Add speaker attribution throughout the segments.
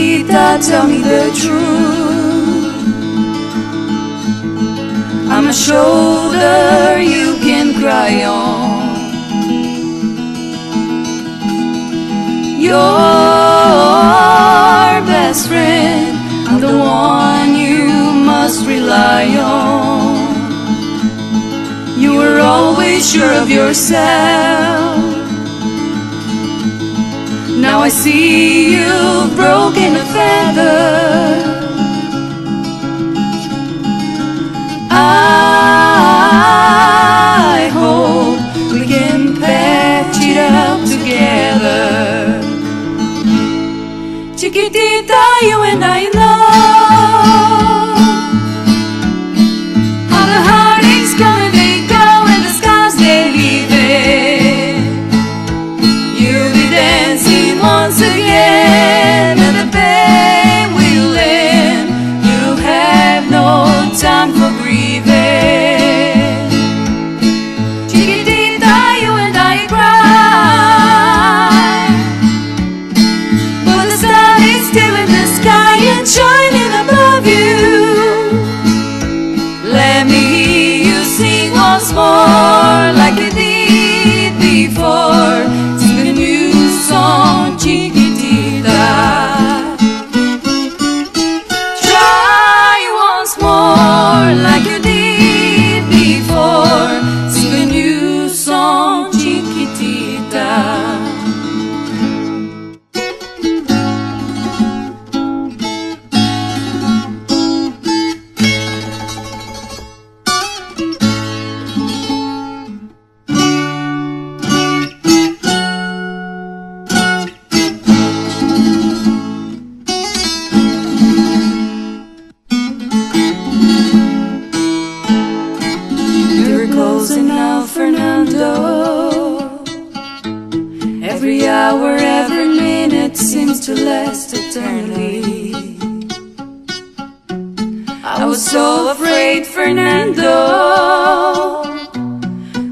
Speaker 1: chiquitita, tell me the truth. I'm a shoulder you can cry on. Your best friend, I'm the one you must rely on. You were always sure of yourself. Now I see you've broken a feather. I hope we can patch it up together. Chiquitita, you and I I was so afraid, Fernando.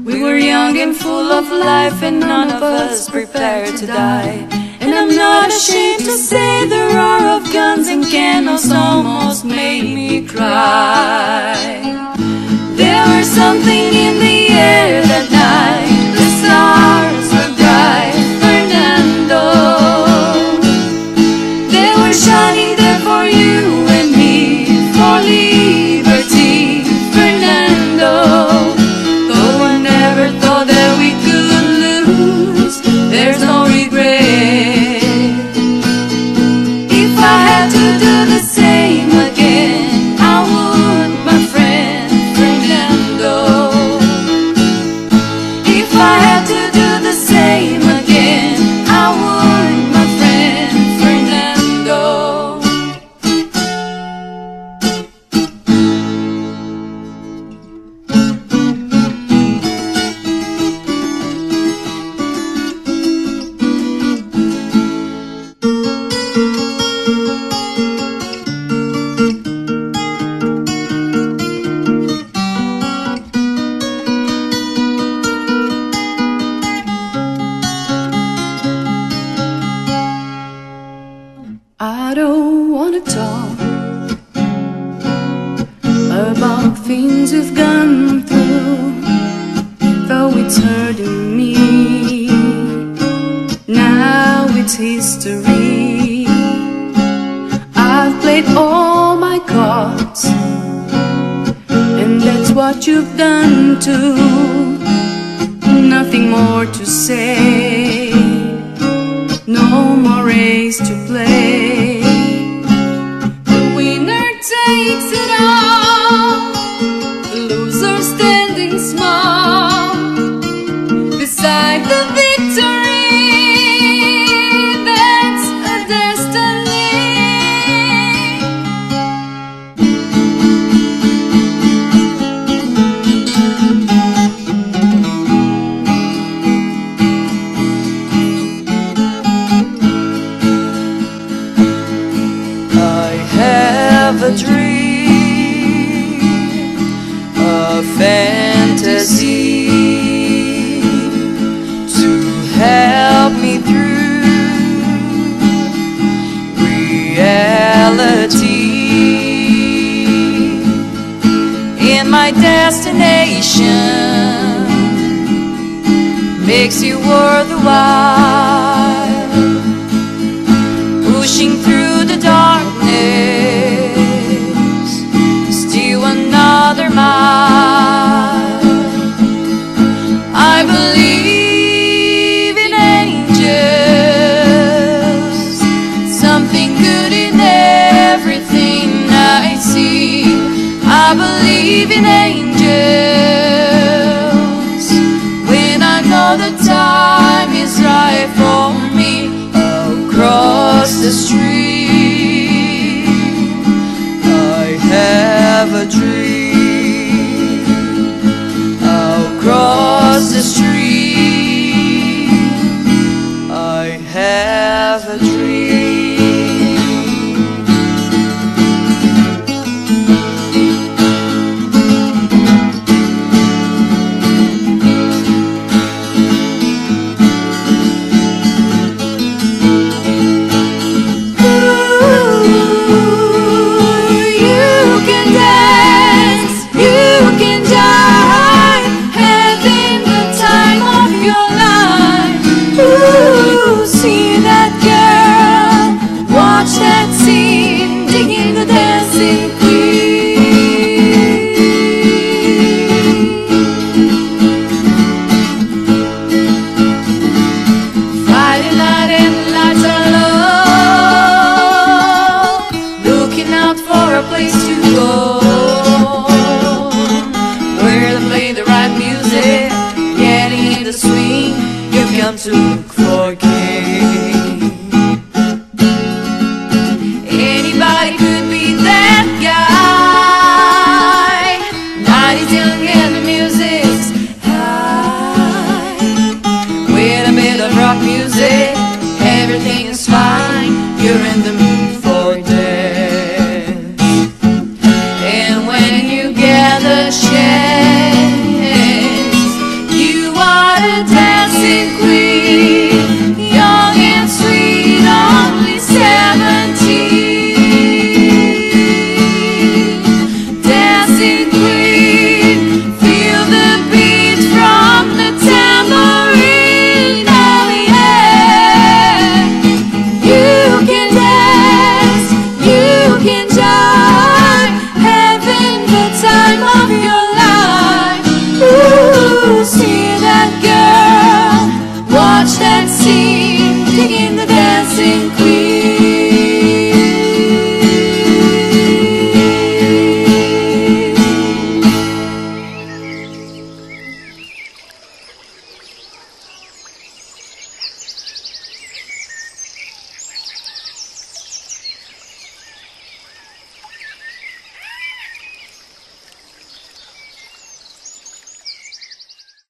Speaker 1: We were young and full of life, and none of us prepared to die. And I'm not ashamed to say the roar of guns and cannons almost made me cry. There was something history. I've played all my cards, and that's what you've done too. Nothing more to say
Speaker 2: in my destination makes you worthwhile. Pushing through the darkness.